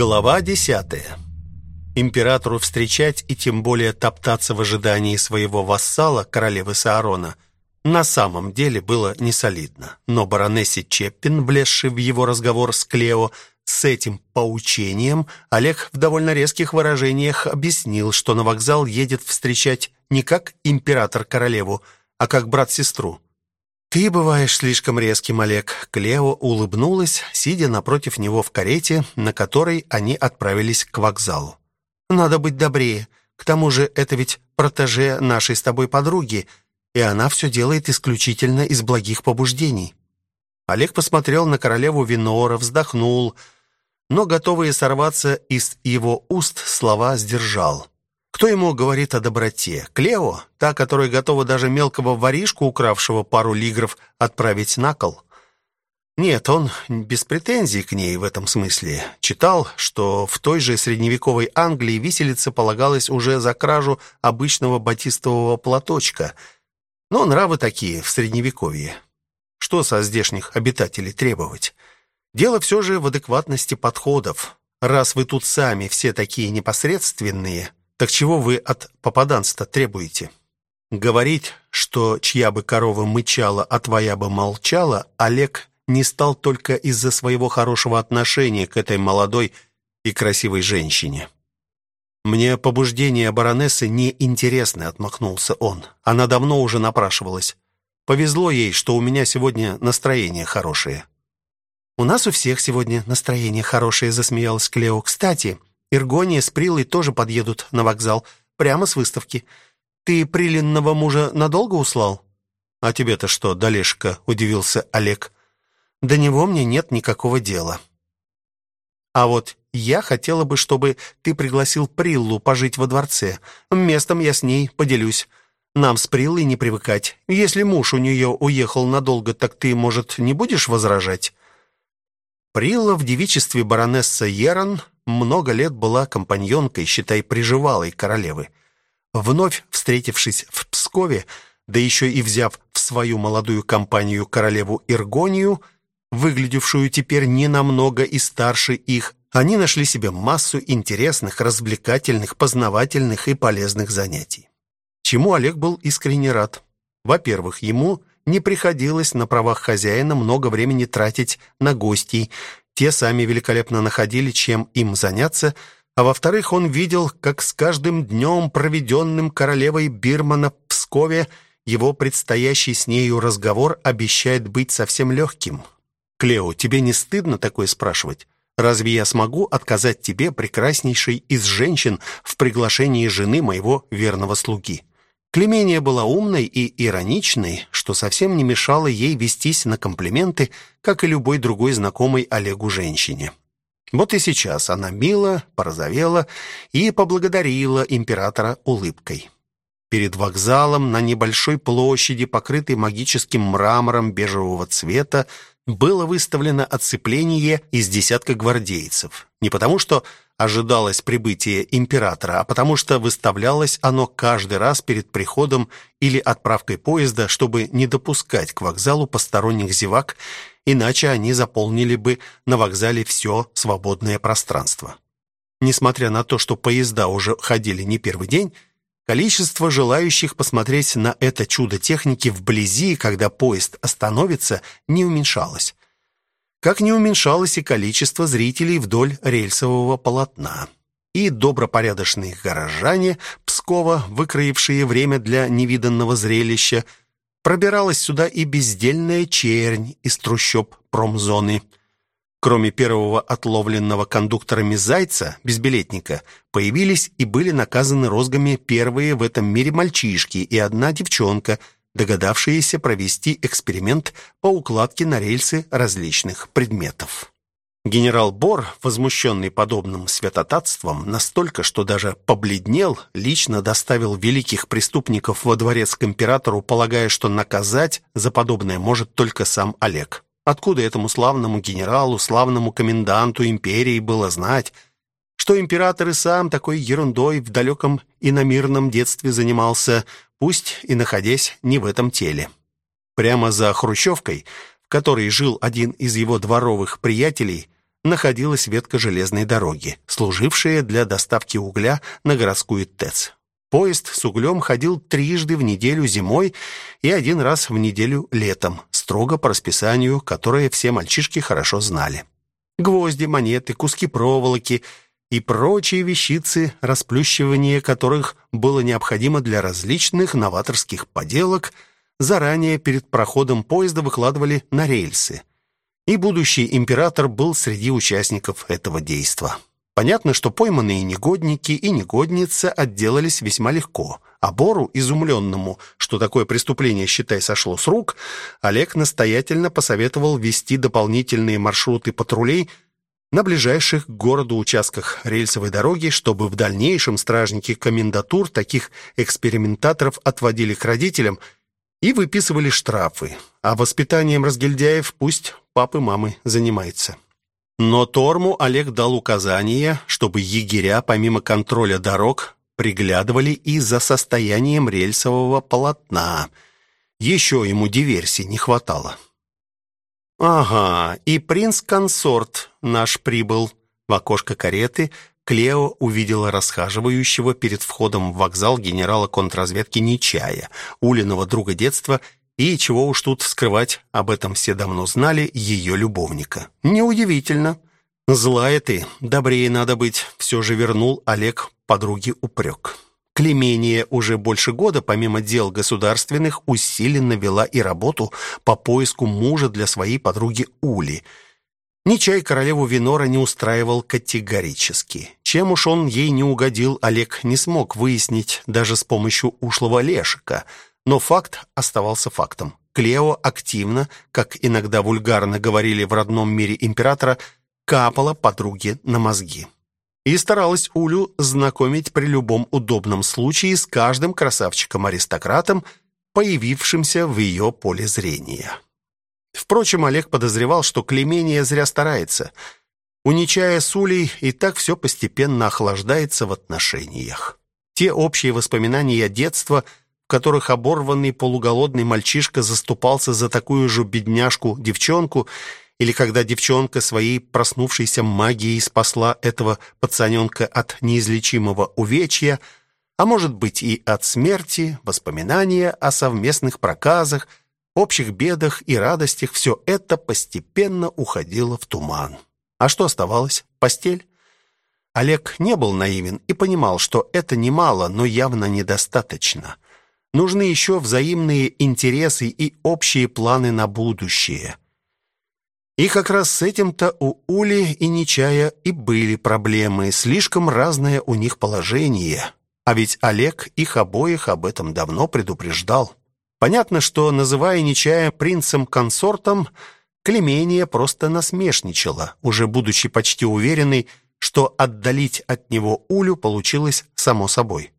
Глава десятая. Императору встречать и тем более топтаться в ожидании своего вассала, королевы Саарона, на самом деле было несолидно. Но баронессе Чеппин, влезший в его разговор с Клео, с этим поучением, Олег в довольно резких выражениях объяснил, что на вокзал едет встречать не как император королеву, а как брат-сестру. «Ты бываешь слишком резким, Олег». Клео улыбнулась, сидя напротив него в карете, на которой они отправились к вокзалу. «Надо быть добрее. К тому же это ведь протеже нашей с тобой подруги, и она все делает исключительно из благих побуждений». Олег посмотрел на королеву Винора, вздохнул, но, готовые сорваться из его уст, слова сдержал. Кто ему говорит о доброте? Клео, та, которая готова даже мелкого воришку, укравшего пару лигров, отправить на кол? Нет, он без претензий к ней в этом смысле. Читал, что в той же средневековой Англии виселица полагалась уже за кражу обычного батистового платочка. Но нравы такие в средневековье. Что со здешних обитателей требовать? Дело все же в адекватности подходов. Раз вы тут сами все такие непосредственные, так чего вы от попаданства требуете? Говорить, что чья бы корова мычала, а твоя бы молчала, Олег не стал только из-за своего хорошего отношения к этой молодой и красивой женщине. «Мне побуждение баронессы не интересны», — отмахнулся он. «Она давно уже напрашивалась. Повезло ей, что у меня сегодня настроение хорошее». «У нас у всех сегодня настроение хорошее», — засмеялась Клео. «Кстати, Иргония с Прилой тоже подъедут на вокзал, прямо с выставки. Ты Прилинного мужа надолго услал?» «А тебе-то что, Далешка?» — удивился Олег. «До него мне нет никакого дела». «А вот я хотела бы, чтобы ты пригласил Приллу пожить во дворце. Местом я с ней поделюсь. Нам с Приллой не привыкать. Если муж у нее уехал надолго, так ты, может, не будешь возражать?» Прилла в девичестве баронесса Ерон много лет была компаньонкой, считай, приживалой королевы. Вновь встретившись в Пскове, да еще и взяв в свою молодую компанию королеву Иргонию, выглядевшую теперь не намного и старше их, они нашли себе массу интересных, развлекательных, познавательных и полезных занятий. Чему Олег был искренне рад. Во-первых, ему не приходилось на правах хозяина много времени тратить на гостей, те сами великолепно находили, чем им заняться, а во-вторых, он видел, как с каждым днем, проведенным королевой Бирмана в Пскове, его предстоящий с нею разговор обещает быть совсем легким. «Клео, тебе не стыдно такое спрашивать? Разве я смогу отказать тебе, прекраснейшей из женщин, в приглашении жены моего верного слуги?» Клемения была умной и ироничной, что совсем не мешало ей вестись на комплименты, как и любой другой знакомой Олегу женщине. Вот и сейчас она мило порозовела и поблагодарила императора улыбкой. Перед вокзалом на небольшой площади, покрытой магическим мрамором бежевого цвета, было выставлено оцепление из десятка гвардейцев. Не потому, что ожидалось прибытие императора, а потому что выставлялось оно каждый раз перед приходом или отправкой поезда, чтобы не допускать к вокзалу посторонних зевак, иначе они заполнили бы на вокзале все свободное пространство. Несмотря на то, что поезда уже ходили не первый день, количество желающих посмотреть на это чудо техники вблизи, когда поезд остановится, не уменьшалось как не уменьшалось и количество зрителей вдоль рельсового полотна. И добропорядочные горожане Пскова, выкроившие время для невиданного зрелища, пробиралась сюда и бездельная чернь из трущоб промзоны. Кроме первого отловленного кондукторами зайца, безбилетника, появились и были наказаны розгами первые в этом мире мальчишки и одна девчонка – догадавшиеся провести эксперимент по укладке на рельсы различных предметов. Генерал Бор, возмущенный подобным святотатством, настолько, что даже побледнел, лично доставил великих преступников во дворец к императору, полагая, что наказать за подобное может только сам Олег. Откуда этому славному генералу, славному коменданту империи было знать, что император и сам такой ерундой в далеком иномирном детстве занимался, пусть и находясь не в этом теле. Прямо за хрущевкой, в которой жил один из его дворовых приятелей, находилась ветка железной дороги, служившая для доставки угля на городскую ТЭЦ. Поезд с углем ходил трижды в неделю зимой и один раз в неделю летом, строго по расписанию, которое все мальчишки хорошо знали. Гвозди, монеты, куски проволоки и прочие вещицы, расплющивание которых было необходимо для различных новаторских поделок, заранее перед проходом поезда выкладывали на рельсы. И будущий император был среди участников этого действа. Понятно, что пойманные негодники и негодницы отделались весьма легко. А Бору, изумленному, что такое преступление, считай, сошло с рук, Олег настоятельно посоветовал вести дополнительные маршруты патрулей на ближайших к городу участках рельсовой дороги, чтобы в дальнейшем стражники комендатур таких экспериментаторов отводили к родителям и выписывали штрафы. А воспитанием разгильдяев пусть папы-мамы занимается. Но Торму Олег дал указание, чтобы егеря, помимо контроля дорог, приглядывали и за состоянием рельсового полотна. Еще ему диверсий не хватало. «Ага, и принц-консорт наш прибыл». В окошко кареты Клео увидела расхаживающего перед входом в вокзал генерала контрразведки Нечая, Улиного друга детства, и, чего уж тут скрывать, об этом все давно знали, ее любовника. Неудивительно. «Злая ты, добрее надо быть», — все же вернул Олег подруге упрек. Клемения уже больше года, помимо дел государственных, усиленно вела и работу по поиску мужа для своей подруги Ули. Ничай королеву Винора не устраивал категорически. Чем уж он ей не угодил, Олег не смог выяснить даже с помощью ушлого Лешика. Но факт оставался фактом. Клео активно, как иногда вульгарно говорили в родном мире императора, капала подруге на мозги и старалась Улю знакомить при любом удобном случае с каждым красавчиком-аристократом, появившимся в ее поле зрения. Впрочем, Олег подозревал, что Клемения зря старается. У Нечая с Улей и так все постепенно охлаждается в отношениях. Те общие воспоминания детства, в которых оборванный полуголодный мальчишка заступался за такую же бедняжку-девчонку или когда девчонка своей проснувшейся магией спасла этого пацаненка от неизлечимого увечья, а может быть и от смерти, воспоминания о совместных проказах, общих бедах и радостях, все это постепенно уходило в туман. А что оставалось? Постель? Олег не был наивен и понимал, что это немало, но явно недостаточно. Нужны еще взаимные интересы и общие планы на будущее. И как раз с этим-то у Ули и Нечая и были проблемы, слишком разное у них положение. А ведь Олег их обоих об этом давно предупреждал. Понятно, что, называя Нечая принцем-консортом, Клемения просто насмешничала, уже будучи почти уверенной, что отдалить от него Улю получилось само собой.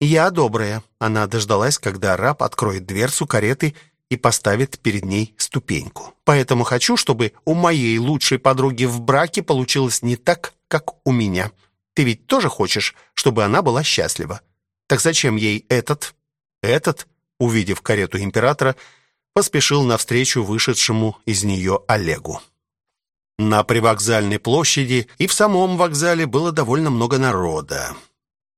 «Я добрая», — она дождалась, когда раб откроет дверцу кареты и поставит перед ней ступеньку. Поэтому хочу, чтобы у моей лучшей подруги в браке получилось не так, как у меня. Ты ведь тоже хочешь, чтобы она была счастлива. Так зачем ей этот? Этот, увидев карету императора, поспешил навстречу вышедшему из нее Олегу. На привокзальной площади и в самом вокзале было довольно много народа.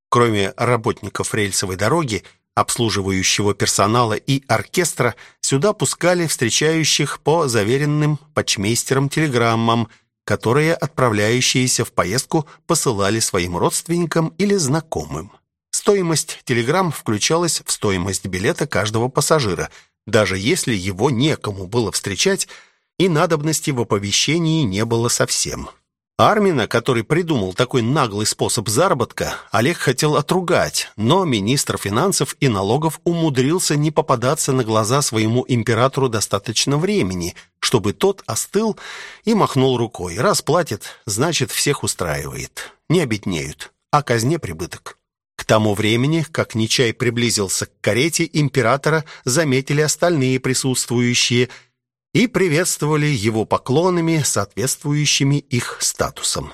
Кроме работников рельсовой дороги, обслуживающего персонала и оркестра сюда пускали встречающих по заверенным почмейстерам телеграммам, которые отправляющиеся в поездку посылали своим родственникам или знакомым. Стоимость телеграмм включалась в стоимость билета каждого пассажира, даже если его некому было встречать и надобности в оповещении не было совсем. Армина, который придумал такой наглый способ заработка, Олег хотел отругать, но министр финансов и налогов умудрился не попадаться на глаза своему императору достаточно времени, чтобы тот остыл и махнул рукой. Раз платит, значит, всех устраивает. Не обеднеют, а казне прибыток. К тому времени, как Нечай приблизился к карете императора, заметили остальные присутствующие – и приветствовали его поклонами, соответствующими их статусам.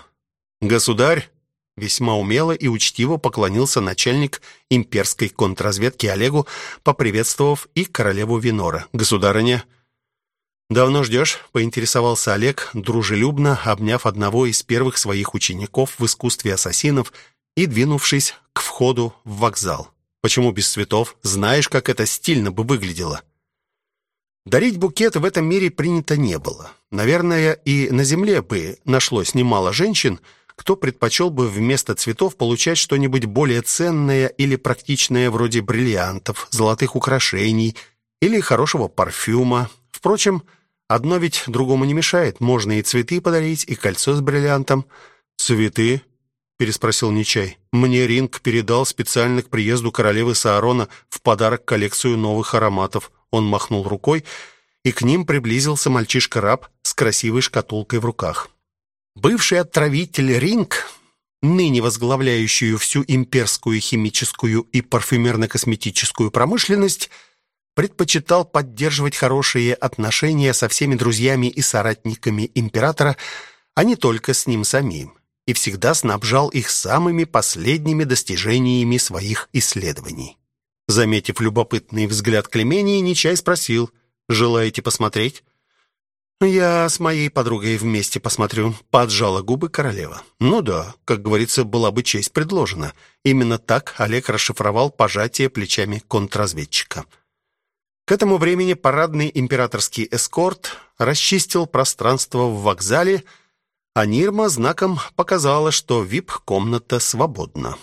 «Государь!» Весьма умело и учтиво поклонился начальник имперской контрразведки Олегу, поприветствовав и королеву Винора. «Государыня!» «Давно ждешь?» — поинтересовался Олег, дружелюбно обняв одного из первых своих учеников в искусстве ассасинов и двинувшись к входу в вокзал. «Почему без цветов? Знаешь, как это стильно бы выглядело?» Дарить букеты в этом мире принято не было. Наверное, и на земле бы нашлось немало женщин, кто предпочел бы вместо цветов получать что-нибудь более ценное или практичное, вроде бриллиантов, золотых украшений или хорошего парфюма. Впрочем, одно ведь другому не мешает. Можно и цветы подарить, и кольцо с бриллиантом. «Цветы?» — переспросил Нечай. «Мне Ринг передал специально к приезду королевы Саарона в подарок коллекцию новых ароматов». Он махнул рукой, и к ним приблизился мальчишка-раб с красивой шкатулкой в руках. Бывший отравитель Ринг, ныне возглавляющую всю имперскую химическую и парфюмерно-косметическую промышленность, предпочитал поддерживать хорошие отношения со всеми друзьями и соратниками императора, а не только с ним самим, и всегда снабжал их самыми последними достижениями своих исследований. Заметив любопытный взгляд Клемении, Нечай спросил, «Желаете посмотреть?» «Я с моей подругой вместе посмотрю», — поджала губы королева. «Ну да, как говорится, была бы честь предложена». Именно так Олег расшифровал пожатие плечами контрразведчика. К этому времени парадный императорский эскорт расчистил пространство в вокзале, а Нирма знаком показала, что вип-комната свободна.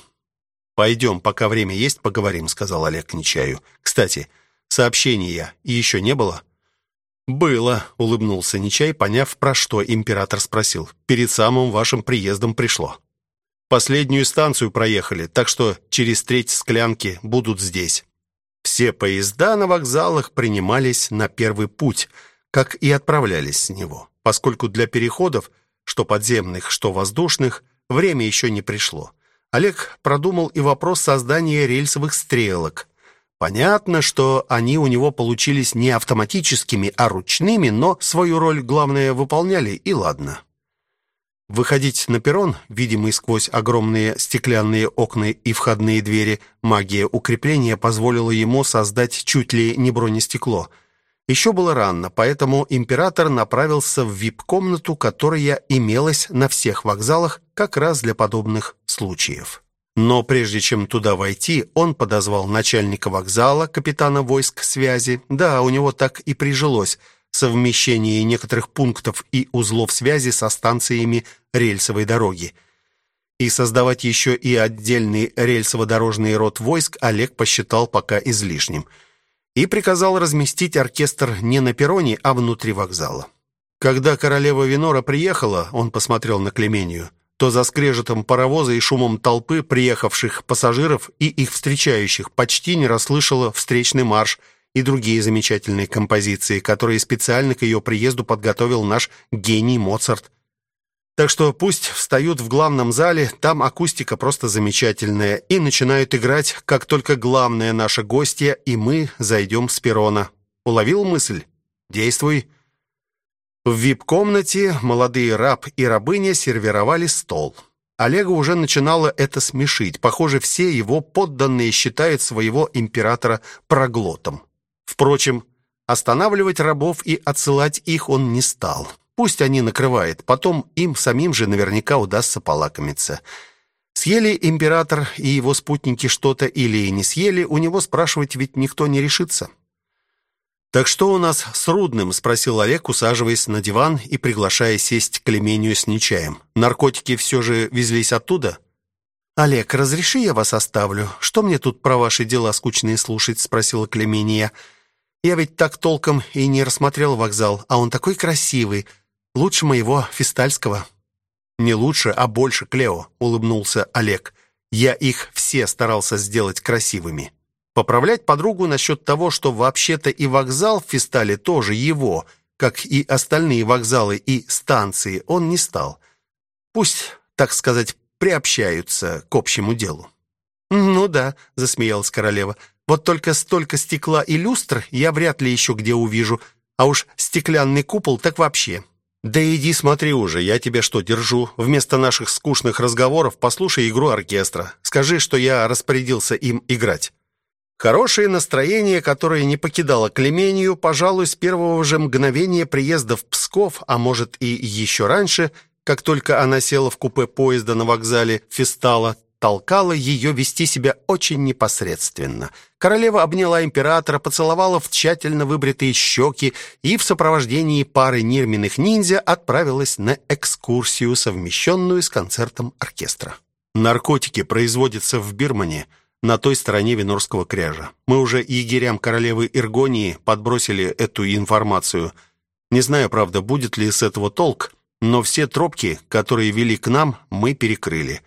«Пойдем, пока время есть, поговорим», — сказал Олег Нечаю. «Кстати, сообщения еще не было?» «Было», — улыбнулся Нечай, поняв, про что император спросил. «Перед самым вашим приездом пришло. Последнюю станцию проехали, так что через треть склянки будут здесь». Все поезда на вокзалах принимались на первый путь, как и отправлялись с него, поскольку для переходов, что подземных, что воздушных, время еще не пришло. Олег продумал и вопрос создания рельсовых стрелок — Понятно, что они у него получились не автоматическими, а ручными, но свою роль, главное, выполняли, и ладно. Выходить на перрон, видимый сквозь огромные стеклянные окна и входные двери, магия укрепления позволила ему создать чуть ли не бронестекло. Еще было рано, поэтому император направился в вип-комнату, которая имелась на всех вокзалах как раз для подобных случаев. Но прежде чем туда войти, он подозвал начальника вокзала, капитана войск связи. Да, у него так и прижилось совмещение некоторых пунктов и узлов связи со станциями рельсовой дороги. И создавать еще и отдельный рельсово-дорожный род войск Олег посчитал пока излишним. И приказал разместить оркестр не на перроне, а внутри вокзала. Когда королева Винора приехала, он посмотрел на Клемению – то за скрежетом паровоза и шумом толпы приехавших пассажиров и их встречающих почти не расслышала встречный марш и другие замечательные композиции, которые специально к ее приезду подготовил наш гений Моцарт. Так что пусть встают в главном зале, там акустика просто замечательная, и начинают играть, как только главное наше гостья, и мы зайдем с перрона. Уловил мысль? Действуй. В вип-комнате молодые раб и рабыня сервировали стол. Олега уже начинало это смешить. Похоже, все его подданные считают своего императора проглотом. Впрочем, останавливать рабов и отсылать их он не стал. Пусть они накрывают, потом им самим же наверняка удастся полакомиться. Съели император и его спутники что-то или не съели, у него спрашивать ведь никто не решится. «Так что у нас с Рудным?» — спросил Олег, усаживаясь на диван и приглашая сесть к Клемению с Нечаем. «Наркотики все же везлись оттуда?» «Олег, разреши я вас оставлю? Что мне тут про ваши дела скучные слушать?» — спросила Клемения. «Я ведь так толком и не рассмотрел вокзал, а он такой красивый. Лучше моего фистальского». «Не лучше, а больше, Клео», — улыбнулся Олег. «Я их все старался сделать красивыми». Поправлять подругу насчет того, что вообще-то и вокзал в Фистале тоже его, как и остальные вокзалы и станции, он не стал. Пусть, так сказать, приобщаются к общему делу. «Ну да», — засмеялась королева, «вот только столько стекла и люстр я вряд ли еще где увижу, а уж стеклянный купол так вообще». «Да иди смотри уже, я тебе что, держу? Вместо наших скучных разговоров послушай игру оркестра. Скажи, что я распорядился им играть». Хорошее настроение, которое не покидало Клемению, пожалуй, с первого же мгновения приезда в Псков, а может и еще раньше, как только она села в купе поезда на вокзале Фистала, толкало ее вести себя очень непосредственно. Королева обняла императора, поцеловала в тщательно выбритые щеки и в сопровождении пары нирменных ниндзя отправилась на экскурсию, совмещенную с концертом оркестра. Наркотики производятся в Бирмане – на той стороне Винорского кряжа. Мы уже егерям королевы Иргонии подбросили эту информацию. Не знаю, правда, будет ли с этого толк, но все тропки, которые вели к нам, мы перекрыли.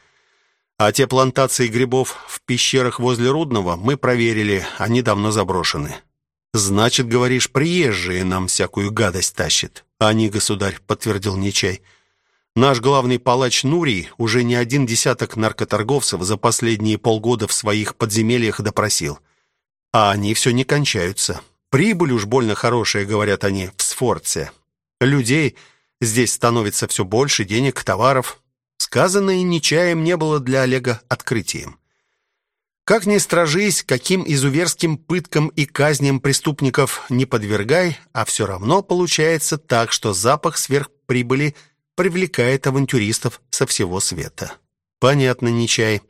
А те плантации грибов в пещерах возле Рудного мы проверили, они давно заброшены. Значит, говоришь, приезжие нам всякую гадость тащат. Они, государь, подтвердил Нечай. Наш главный палач Нурий уже не один десяток наркоторговцев за последние полгода в своих подземельях допросил. А они все не кончаются. Прибыль уж больно хорошая, говорят они, в Сфорце. Людей здесь становится все больше, денег, товаров. Сказанное нечаем не было для Олега открытием. Как ни стражись, каким изуверским пыткам и казням преступников не подвергай, а все равно получается так, что запах сверхприбыли – привлекает авантюристов со всего света. Понятно, Нечай.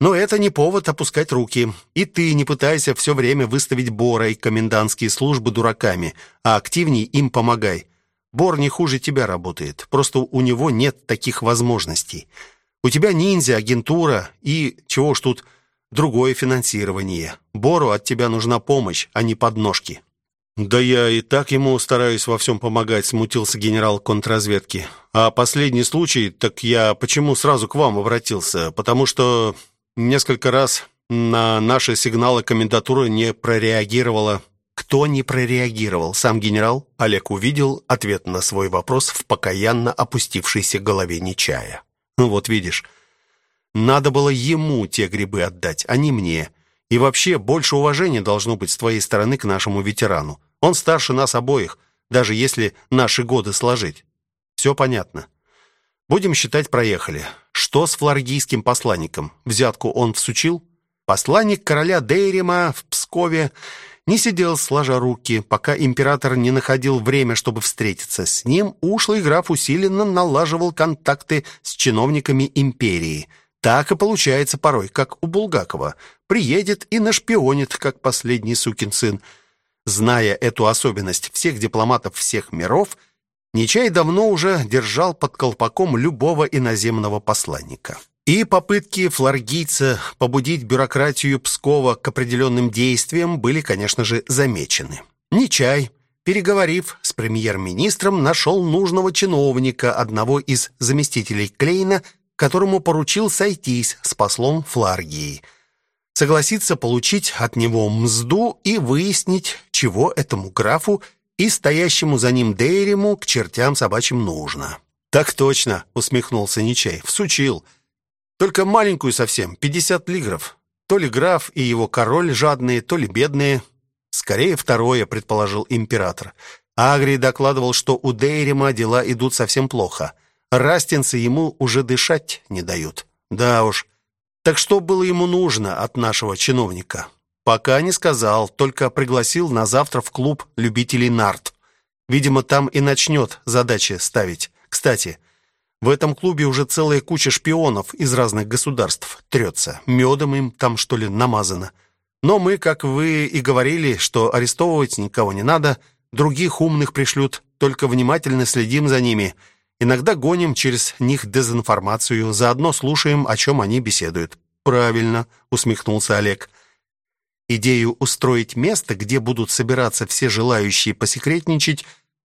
Но это не повод опускать руки. И ты не пытайся все время выставить Бора и комендантские службы дураками, а активней им помогай. Бор не хуже тебя работает, просто у него нет таких возможностей. У тебя ниндзя, агентура и, чего ж тут, другое финансирование. Бору от тебя нужна помощь, а не подножки. «Да я и так ему стараюсь во всем помогать», — смутился генерал контрразведки. «А последний случай, так я почему сразу к вам обратился? Потому что несколько раз на наши сигналы комендатура не прореагировала». «Кто не прореагировал? Сам генерал?» Олег увидел ответ на свой вопрос в покаянно опустившейся голове Нечая. «Ну вот видишь, надо было ему те грибы отдать, а не мне. И вообще, больше уважения должно быть с твоей стороны к нашему ветерану. Он старше нас обоих, даже если наши годы сложить. Все понятно. Будем считать, проехали. Что с флоргийским посланником? Взятку он всучил? Посланник короля Дейрима в Пскове не сидел сложа руки, пока император не находил время, чтобы встретиться с ним. Ушлый граф усиленно налаживал контакты с чиновниками империи. Так и получается порой, как у Булгакова. Приедет и нашпионит, как последний сукин сын. Зная эту особенность всех дипломатов всех миров, Нечай давно уже держал под колпаком любого иноземного посланника. И попытки флоргийца побудить бюрократию Пскова к определенным действиям были, конечно же, замечены. Нечай, переговорив с премьер-министром, нашел нужного чиновника, одного из заместителей Клейна, которому поручил сойтись с послом Фларгии – согласится получить от него мзду и выяснить, чего этому графу и стоящему за ним Дейриму к чертям собачьим нужно. «Так точно», — усмехнулся Нечай, — «всучил. Только маленькую совсем, пятьдесят лигров. То ли граф и его король жадные, то ли бедные. Скорее второе, предположил император. Агрий докладывал, что у Дейрима дела идут совсем плохо. Растинцы ему уже дышать не дают. Да уж, так что было ему нужно от нашего чиновника? Пока не сказал, только пригласил на завтра в клуб любителей нарт. Видимо, там и начнет задачи ставить. Кстати, в этом клубе уже целая куча шпионов из разных государств трется. Медом им там, что ли, намазано. Но мы, как вы и говорили, что арестовывать никого не надо, других умных пришлют, только внимательно следим за ними – Иногда гоним через них дезинформацию, заодно слушаем, о чем они беседуют. Правильно, усмехнулся Олег. Идею устроить место, где будут собираться все желающие посекретничать,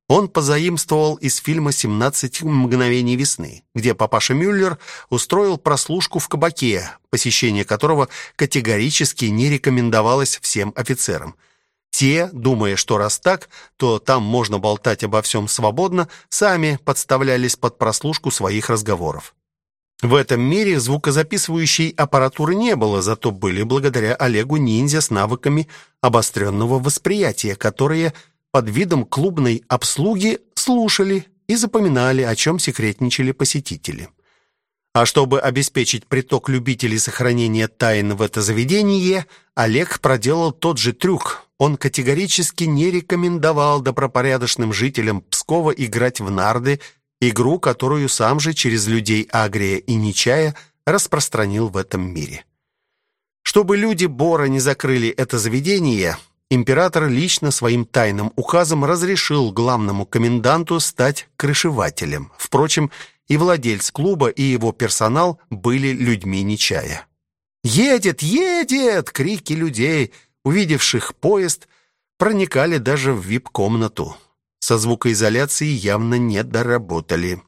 он позаимствовал из фильма «17 мгновений весны», где папаша Мюллер устроил прослушку в кабаке, посещение которого категорически не рекомендовалось всем офицерам. Те, думая, что раз так, то там можно болтать обо всем свободно, сами подставлялись под прослушку своих разговоров. В этом мире звукозаписывающей аппаратуры не было, зато были благодаря Олегу ниндзя с навыками обостренного восприятия, которые под видом клубной обслуги слушали и запоминали, о чем секретничали посетители. А чтобы обеспечить приток любителей сохранения тайн в это заведение, Олег проделал тот же трюк. Он категорически не рекомендовал добропорядочным жителям Пскова играть в нарды, игру, которую сам же через людей Агрия и Нечая распространил в этом мире. Чтобы люди Бора не закрыли это заведение, император лично своим тайным указом разрешил главному коменданту стать крышевателем. Впрочем, и владелец клуба, и его персонал были людьми Нечая. «Едет! Едет!» — крики людей, увидевших поезд, проникали даже в вип-комнату. Со звукоизоляцией явно не доработали.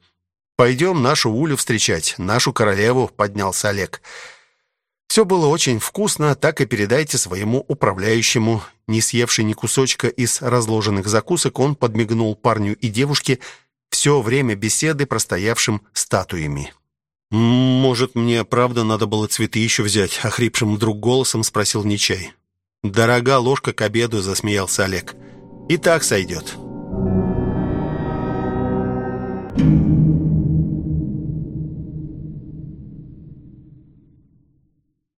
«Пойдем нашу Улю встречать, нашу королеву», — поднялся Олег. «Все было очень вкусно, так и передайте своему управляющему». Не съевший ни кусочка из разложенных закусок, он подмигнул парню и девушке, все время беседы простоявшим статуями. «Может, мне правда надо было цветы еще взять?» — охрипшим вдруг голосом спросил Нечай. «Дорога ложка к обеду», — засмеялся Олег. «И так сойдет». Thank you.